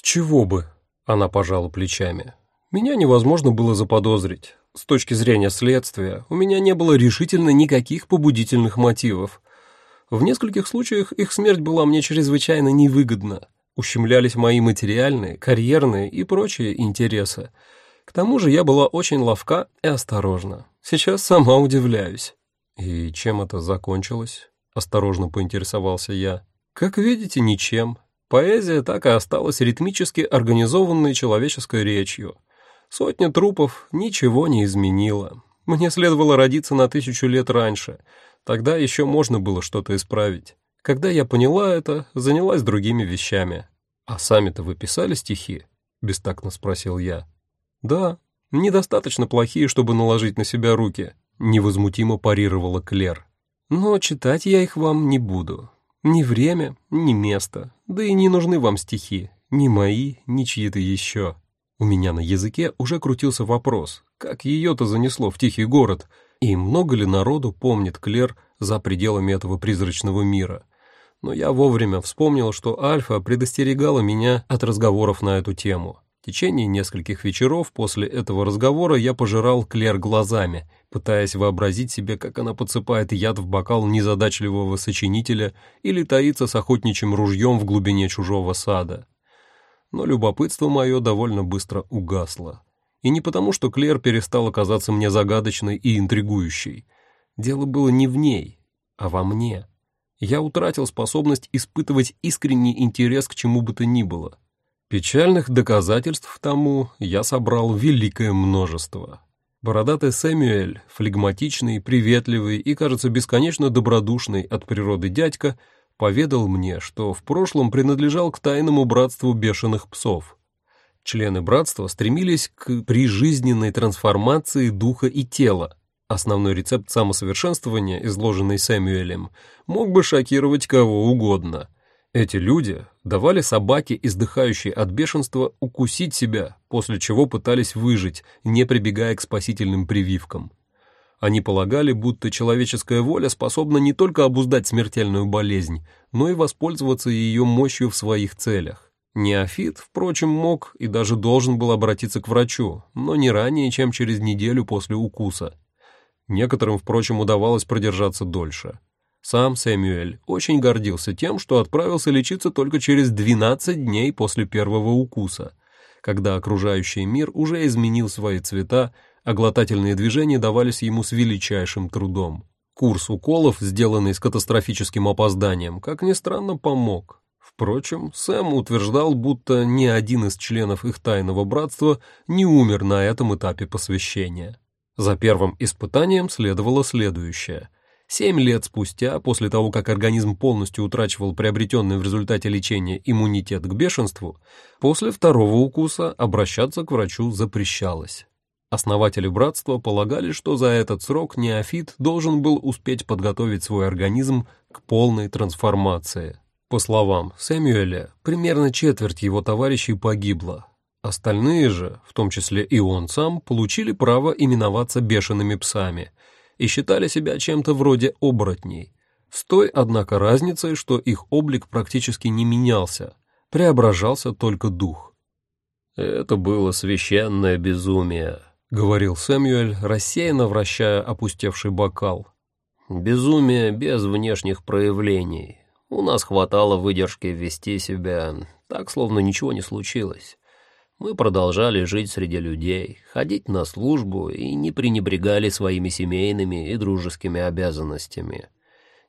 «С чего бы?» — она пожала плечами. «Меня невозможно было заподозрить. С точки зрения следствия, у меня не было решительно никаких побудительных мотивов. В нескольких случаях их смерть была мне чрезвычайно невыгодна. Ущемлялись мои материальные, карьерные и прочие интересы. К тому же я была очень ловка и осторожна. Сейчас сама удивляюсь. «И чем это закончилось?» — осторожно поинтересовался я. «Как видите, ничем. Поэзия так и осталась ритмически организованной человеческой речью. Сотня трупов ничего не изменила. Мне следовало родиться на тысячу лет раньше. Тогда еще можно было что-то исправить. Когда я поняла это, занялась другими вещами. «А сами-то вы писали стихи?» — бестактно спросил я. «Да, недостаточно плохие, чтобы наложить на себя руки», — невозмутимо парировала Клер. «Но читать я их вам не буду. Ни время, ни место, да и не нужны вам стихи, ни мои, ни чьи-то еще». У меня на языке уже крутился вопрос, как ее-то занесло в тихий город, и много ли народу помнит Клер за пределами этого призрачного мира. Но я вовремя вспомнил, что Альфа предостерегала меня от разговоров на эту тему. В течение нескольких вечеров после этого разговора я пожирал Клер глазами, пытаясь вообразить себе, как она подсыпает яд в бокал незадачливого сочинителя или таится с охотничьим ружьем в глубине чужого сада. Но любопытство мое довольно быстро угасло. И не потому, что Клер перестала казаться мне загадочной и интригующей. Дело было не в ней, а во мне. Я утратил способность испытывать искренний интерес к чему бы то ни было. Печальных доказательств тому я собрал великое множество. Бородатый Сэмюэль, флегматичный, приветливый и, кажется, бесконечно добродушный от природы дядька, поведал мне, что в прошлом принадлежал к тайному братству бешеных псов. Члены братства стремились к прижизненной трансформации духа и тела. Основной рецепт самосовершенствования, изложенный Сэмюэлем, мог бы шокировать кого угодно – эти люди давали собаке, издыхающей от бешенства, укусить себя, после чего пытались выжить, не прибегая к спасительным прививкам. Они полагали, будто человеческая воля способна не только обуздать смертельную болезнь, но и воспользоваться ее мощью в своих целях. Неофит, впрочем, мог и даже должен был обратиться к врачу, но не ранее, чем через неделю после укуса. Некоторым, впрочем, удавалось продержаться дольше. Сам Сэмюэль очень гордился тем, что отправился лечиться только через 12 дней после первого укуса, когда окружающий мир уже изменил свои цвета, а глотательные движения давались ему с величайшим трудом. Курс уколов, сделанный с катастрофическим опозданием, как ни странно, помог. Впрочем, Сэм утверждал, будто ни один из членов их тайного братства не умер на этом этапе посвящения. За первым испытанием следовало следующее — Семь лет спустя, после того, как организм полностью утрачивал приобретенный в результате лечения иммунитет к бешенству, после второго укуса обращаться к врачу запрещалось. Основатели братства полагали, что за этот срок неофит должен был успеть подготовить свой организм к полной трансформации. По словам Сэмюэля, примерно четверть его товарищей погибла. Остальные же, в том числе и он сам, получили право именоваться бешеными псами – и считали себя чем-то вроде оборотней, с той, однако, разницей, что их облик практически не менялся, преображался только дух. «Это было священное безумие», — говорил Сэмюэль, рассеянно вращая опустевший бокал. «Безумие без внешних проявлений. У нас хватало выдержки вести себя так, словно ничего не случилось. Мы продолжали жить среди людей, ходить на службу и не пренебрегали своими семейными и дружескими обязанностями.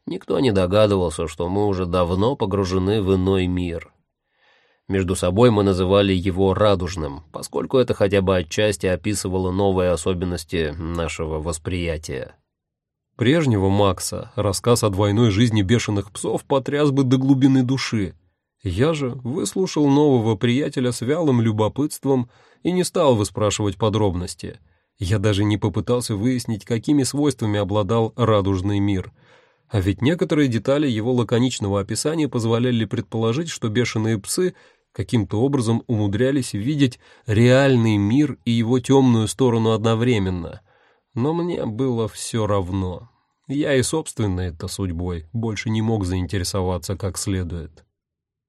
Никто не догадывался, что мы уже давно погружены в иной мир. Между собой мы называли его «радужным», поскольку это хотя бы отчасти описывало новые особенности нашего восприятия. Прежнего Макса рассказ о двойной жизни бешеных псов потряс бы до глубины души, я же выслушал нового приятеля с вялым любопытством и не стал выспрашивать подробности. Я даже не попытался выяснить, какими свойствами обладал радужный мир. А ведь некоторые детали его лаконичного описания позволяли предположить, что бешеные псы каким-то образом умудрялись видеть реальный мир и его темную сторону одновременно. Но мне было все равно. Я и собственной-то судьбой больше не мог заинтересоваться как следует.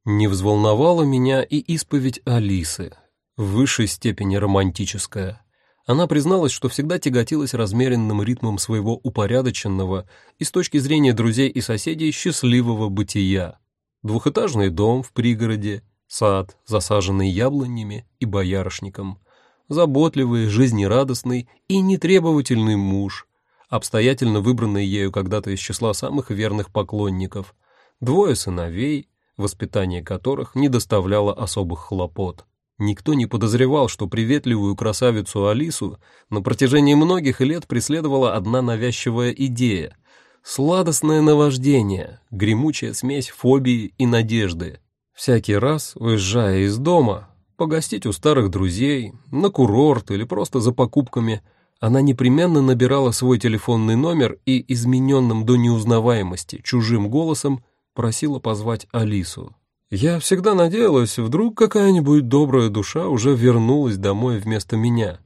Не взволновала меня и исповедь Алисы, в высшей степени романтическая. Она призналась, что всегда тяготилась размеренным ритмом своего упорядоченного и с точки зрения друзей и соседей счастливого бытия. Двухэтажный дом в пригороде, сад, засаженный яблонями и боярышником, заботливый, жизнерадостный и нетребовательный муж, обстоятельно выбранный ею когда-то из числа самых верных поклонников, двое сыновей, воспитание которых не доставляло особых хлопот. Никто не подозревал, что приветливую красавицу Алису на протяжении многих лет преследовала одна навязчивая идея — сладостное наваждение, гремучая смесь фобии и надежды. Всякий раз, уезжая из дома, погостить у старых друзей, на курорт или просто за покупками, она непременно набирала свой телефонный номер и измененным до неузнаваемости чужим голосом просила позвать Алису. Я всегда надеялась, вдруг какая-нибудь добрая душа уже вернулась домой вместо меня,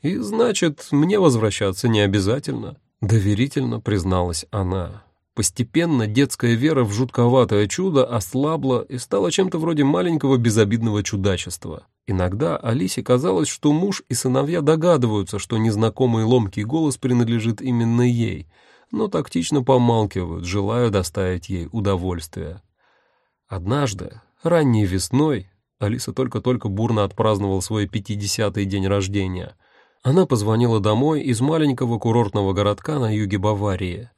и значит, мне возвращаться не обязательно, доверительно призналась она. Постепенно детская вера в жутковатое чудо ослабла и стала чем-то вроде маленького безобидного чудачества. Иногда Алисе казалось, что муж и сыновья догадываются, что незнакомый ломкий голос принадлежит именно ей, но тактично помалкивают, желая доставить ей удовольствие. Однажды, ранней весной, Алиса только-только бурно отпраздновала свой пятидесятый день рождения. Она позвонила домой из маленького курортного городка на юге Баварии.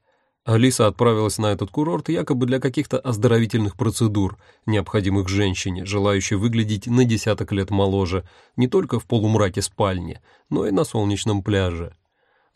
Алиса отправилась на этот курорт якобы для каких-то оздоровительных процедур, необходимых женщине, желающей выглядеть на десяток лет моложе, не только в полумраке спальни, но и на солнечном пляже.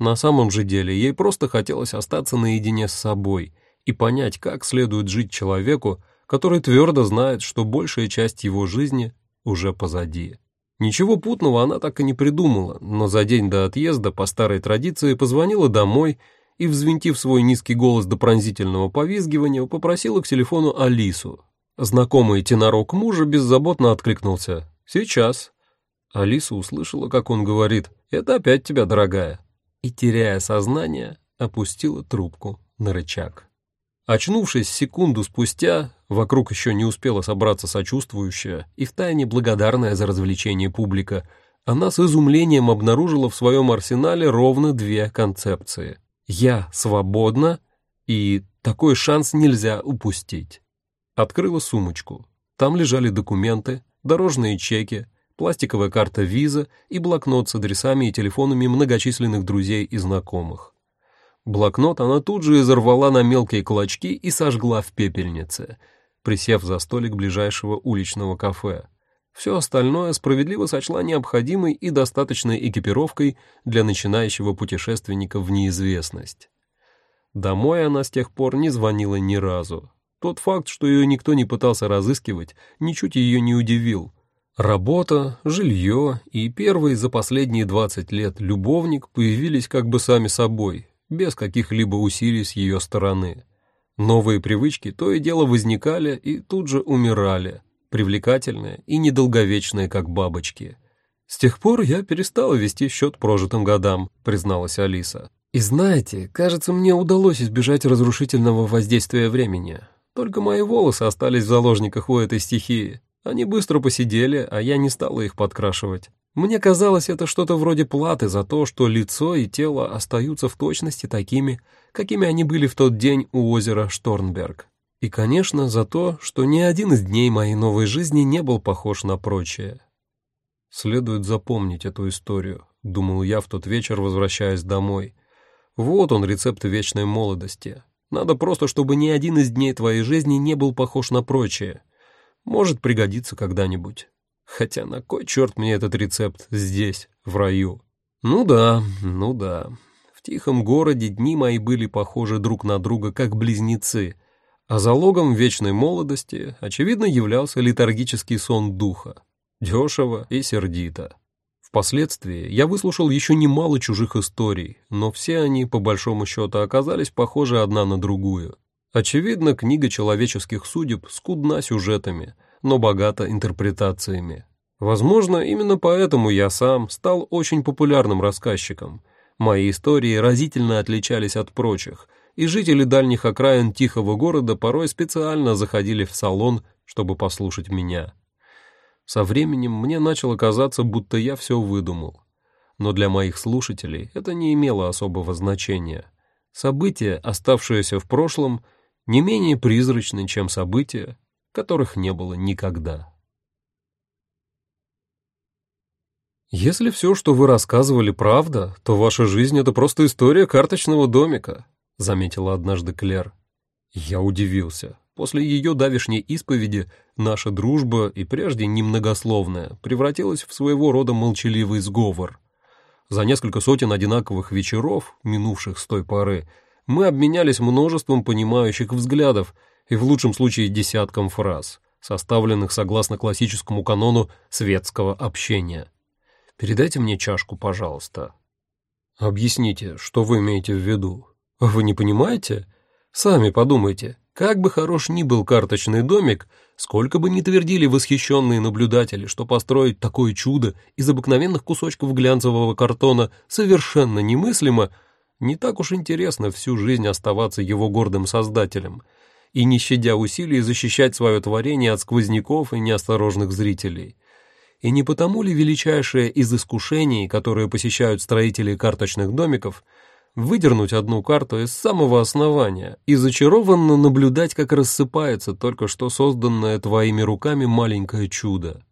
На самом же деле ей просто хотелось остаться наедине с собой и понять, как следует жить человеку, который твердо знает, что большая часть его жизни уже позади. Ничего путного она так и не придумала, но за день до отъезда по старой традиции позвонила домой и, взвинтив свой низкий голос до пронзительного повизгивания, попросила к телефону Алису. Знакомый тенорок мужа беззаботно откликнулся «Сейчас». Алиса услышала, как он говорит «Это опять тебя, дорогая», и, теряя сознание, опустила трубку на рычаг. Очнувшись секунду спустя, вокруг еще не успела собраться сочувствующая и втайне благодарная за развлечение публика, она с изумлением обнаружила в своем арсенале ровно две концепции — «Я свободна» и «Такой шанс нельзя упустить». Открыла сумочку. Там лежали документы, дорожные чеки, пластиковая карта виза и блокнот с адресами и телефонами многочисленных друзей и знакомых. Блокнот она тут же изорвала на мелкие клочки и сожгла в пепельнице, присев за столик ближайшего уличного кафе. Все остальное справедливо сочла необходимой и достаточной экипировкой для начинающего путешественника в неизвестность. Домой она с тех пор не звонила ни разу. Тот факт, что ее никто не пытался разыскивать, ничуть ее не удивил. Работа, жилье и первый за последние 20 лет любовник появились как бы сами собой, без каких-либо усилий с ее стороны. Новые привычки то и дело возникали и тут же умирали – привлекательные и недолговечные, как бабочки. «С тех пор я перестала вести счет прожитым годам», — призналась Алиса. «И знаете, кажется, мне удалось избежать разрушительного воздействия времени. Только мои волосы остались в заложниках у этой стихии. Они быстро посидели, а я не стала их подкрашивать. Мне казалось, это что-то вроде платы за то, что лицо и тело остаются в точности такими, какими они были в тот день у озера Шторнберг. И, конечно, за то, что ни один из дней моей новой жизни не был похож на прочее. Следует запомнить эту историю, думал я в тот вечер, возвращаясь домой. Вот он, рецепт вечной молодости. Надо просто, чтобы ни один из дней твоей жизни не был похож на прочее. Может пригодиться когда-нибудь. Хотя на кой черт мне этот рецепт здесь, в раю? Ну да, ну да. В тихом городе дни мои были похожи друг на друга, как близнецы — а залогом вечной молодости, очевидно, являлся летаргический сон духа. Дешево и сердито. Впоследствии я выслушал еще немало чужих историй, но все они, по большому счету, оказались похожи одна на другую. Очевидно, книга человеческих судеб скудна сюжетами, но богата интерпретациями. Возможно, именно поэтому я сам стал очень популярным рассказчиком. Мои истории разительно отличались от прочих – и жители дальних окраин тихого города порой специально заходили в салон, чтобы послушать меня. Со временем мне начало казаться, будто я все выдумал. Но для моих слушателей это не имело особого значения. События, оставшиеся в прошлом, не менее призрачны, чем события, которых не было никогда. «Если все, что вы рассказывали, правда, то ваша жизнь — это просто история карточного домика», — заметила однажды Клер. Я удивился. После ее давешней исповеди наша дружба, и прежде немногословная, превратилась в своего рода молчаливый сговор. За несколько сотен одинаковых вечеров, минувших с той поры, мы обменялись множеством понимающих взглядов и в лучшем случае десятком фраз, составленных согласно классическому канону светского общения. Передайте мне чашку, пожалуйста. Объясните, что вы имеете в виду? Вы не понимаете? Сами подумайте, как бы хорош ни был карточный домик, сколько бы ни твердили восхищенные наблюдатели, что построить такое чудо из обыкновенных кусочков глянцевого картона совершенно немыслимо, не так уж интересно всю жизнь оставаться его гордым создателем и, не щадя усилий, защищать свое творение от сквозняков и неосторожных зрителей. И не потому ли величайшее из искушений, которые посещают строители карточных домиков, выдернуть одну карту из самого основания и зачарованно наблюдать, как рассыпается только что созданное твоими руками маленькое чудо?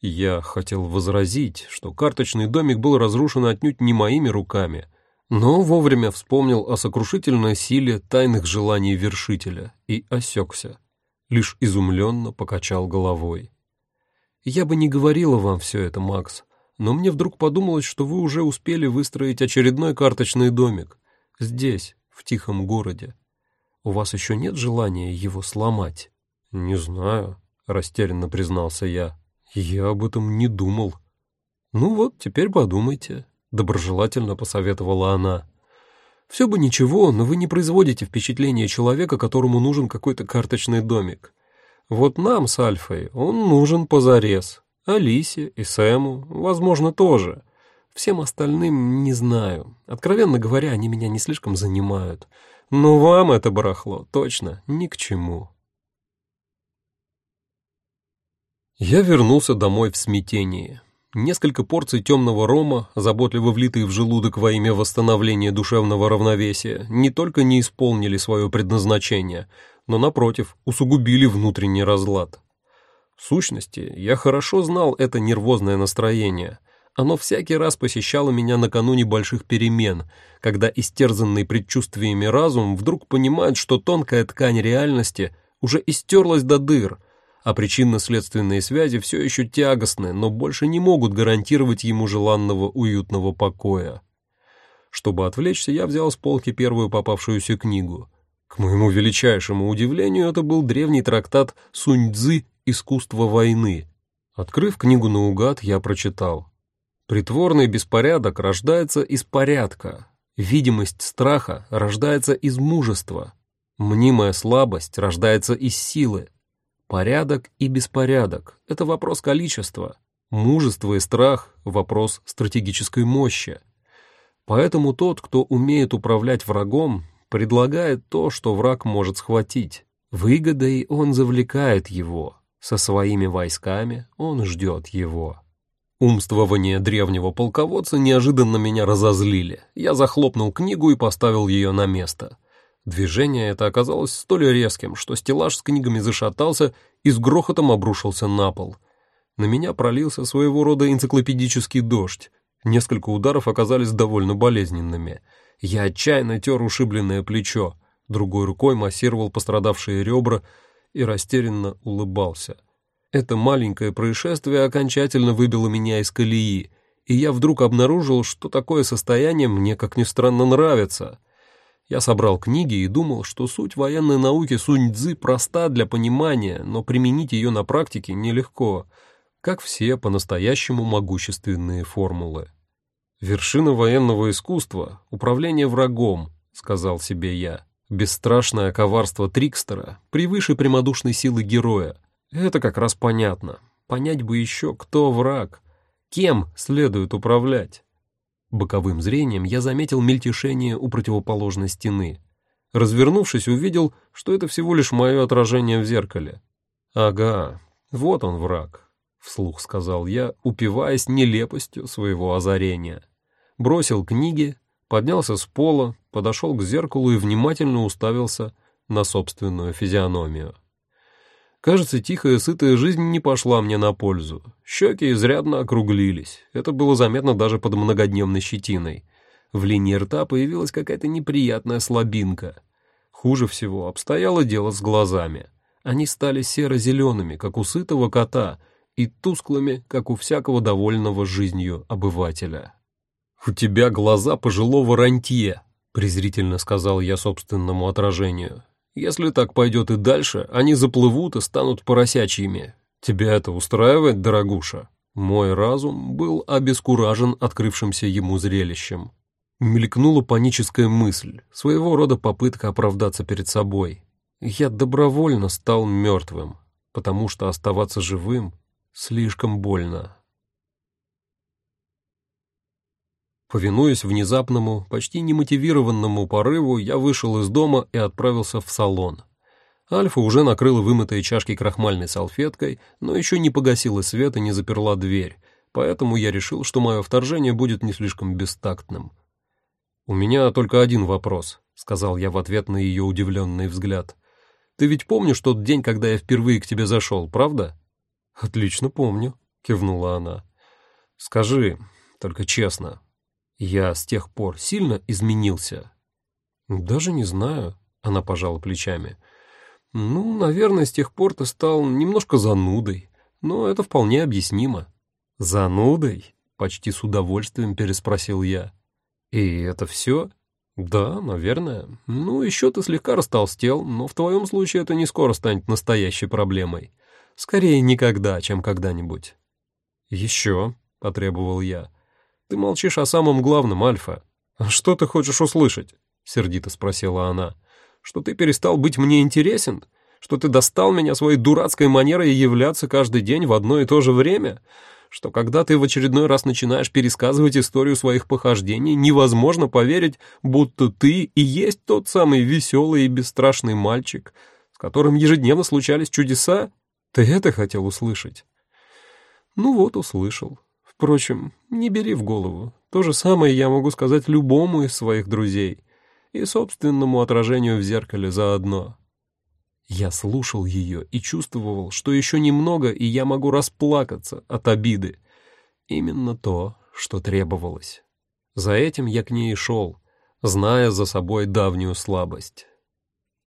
Я хотел возразить, что карточный домик был разрушен отнюдь не моими руками, но вовремя вспомнил о сокрушительной силе тайных желаний вершителя и осекся, лишь изумленно покачал головой. Я бы не говорила вам все это, Макс, но мне вдруг подумалось, что вы уже успели выстроить очередной карточный домик. Здесь, в тихом городе. У вас еще нет желания его сломать? Не знаю, растерянно признался я. Я об этом не думал. Ну вот, теперь подумайте, доброжелательно посоветовала она. Все бы ничего, но вы не производите впечатление человека, которому нужен какой-то карточный домик. Вот нам с Альфой он нужен позарез. Алисе и Сэму, возможно, тоже. Всем остальным не знаю. Откровенно говоря, они меня не слишком занимают. Но вам это барахло точно ни к чему. Я вернулся домой в смятении. Несколько порций темного рома, заботливо влитые в желудок во имя восстановления душевного равновесия, не только не исполнили свое предназначение, но, напротив, усугубили внутренний разлад. В сущности, я хорошо знал это нервозное настроение. Оно всякий раз посещало меня накануне больших перемен, когда истерзанный предчувствиями разум вдруг понимает, что тонкая ткань реальности уже истерлась до дыр, а причинно-следственные связи все еще тягостны, но больше не могут гарантировать ему желанного уютного покоя. Чтобы отвлечься, я взял с полки первую попавшуюся книгу — к моему величайшему удивлению, это был древний трактат Сунь-Дзы «Искусство войны». Открыв книгу наугад, я прочитал. Притворный беспорядок рождается из порядка. Видимость страха рождается из мужества. Мнимая слабость рождается из силы. Порядок и беспорядок — это вопрос количества. Мужество и страх — вопрос стратегической мощи. Поэтому тот, кто умеет управлять врагом, предлагает то, что враг может схватить. Выгодой он завлекает его, со своими войсками он ждет его. Умствования древнего полководца неожиданно меня разозлили. Я захлопнул книгу и поставил ее на место. Движение это оказалось столь резким, что стеллаж с книгами зашатался и с грохотом обрушился на пол. На меня пролился своего рода энциклопедический дождь. Несколько ударов оказались довольно болезненными — я отчаянно тер ушибленное плечо, другой рукой массировал пострадавшие ребра и растерянно улыбался. Это маленькое происшествие окончательно выбило меня из колеи, и я вдруг обнаружил, что такое состояние мне, как ни странно, нравится. Я собрал книги и думал, что суть военной науки Сунь-Дзы проста для понимания, но применить ее на практике нелегко, как все по-настоящему могущественные формулы. «Вершина военного искусства — управление врагом», — сказал себе я. «Бесстрашное коварство Трикстера превыше прямодушной силы героя. Это как раз понятно. Понять бы еще, кто враг, кем следует управлять». Боковым зрением я заметил мельтешение у противоположной стены. Развернувшись, увидел, что это всего лишь мое отражение в зеркале. Ага, вот он враг, вслух сказал я, упиваясь нелепостью своего озарения. Бросил книги, поднялся с пола, подошел к зеркалу и внимательно уставился на собственную физиономию. Кажется, тихая, сытая жизнь не пошла мне на пользу. Щеки изрядно округлились. Это было заметно даже под многодневной щетиной. В линии рта появилась какая-то неприятная слабинка. Хуже всего обстояло дело с глазами. Они стали серо-зелеными, как у сытого кота, и тусклыми, как у всякого довольного жизнью обывателя. «У тебя глаза пожилого рантье», — презрительно сказал я собственному отражению. Если так пойдет и дальше, они заплывут и станут поросячьими. Тебя это устраивает, дорогуша?» Мой разум был обескуражен открывшимся ему зрелищем. Мелькнула паническая мысль, своего рода попытка оправдаться перед собой. Я добровольно стал мертвым, потому что оставаться живым слишком больно. Повинуясь внезапному, почти немотивированному порыву, я вышел из дома и отправился в салон. Альфа уже накрыла вымытые чашки крахмальной салфеткой, но еще не погасила свет и не заперла дверь, поэтому я решил, что мое вторжение будет не слишком бестактным. «У меня только один вопрос», — сказал я в ответ на ее удивленный взгляд. «Ты ведь помнишь тот день, когда я впервые к тебе зашел, правда?» «Отлично помню», — кивнула она. «Скажи, только честно, я с тех пор сильно изменился. Даже не знаю, она пожала плечами. Ну, наверное, с тех пор ты стал немножко занудой, но это вполне объяснимо. Занудой? Почти с удовольствием переспросил я. И это все? Да, наверное. Ну, еще ты слегка растолстел, но в твоем случае это не скоро станет настоящей проблемой. Скорее никогда, чем когда-нибудь. Еще, потребовал я. Ты молчишь о самом главном, Альфа. Что ты хочешь услышать? Сердито спросила она. Что ты перестал быть мне интересен? Что ты достал меня своей дурацкой манерой являться каждый день в одно и то же время? Что когда ты в очередной раз начинаешь пересказывать историю своих похождений, невозможно поверить, будто ты и есть тот самый веселый и бесстрашный мальчик, с которым ежедневно случались чудеса? Ты это хотел услышать? Ну вот, услышал. Впрочем, не бери в голову. То же самое я могу сказать любому из своих друзей. И собственному отражению в зеркале заодно. Я слушал ее и чувствовал, что еще немного, и я могу расплакаться от обиды. Именно то, что требовалось. За этим я к ней шел, зная за собой давнюю слабость.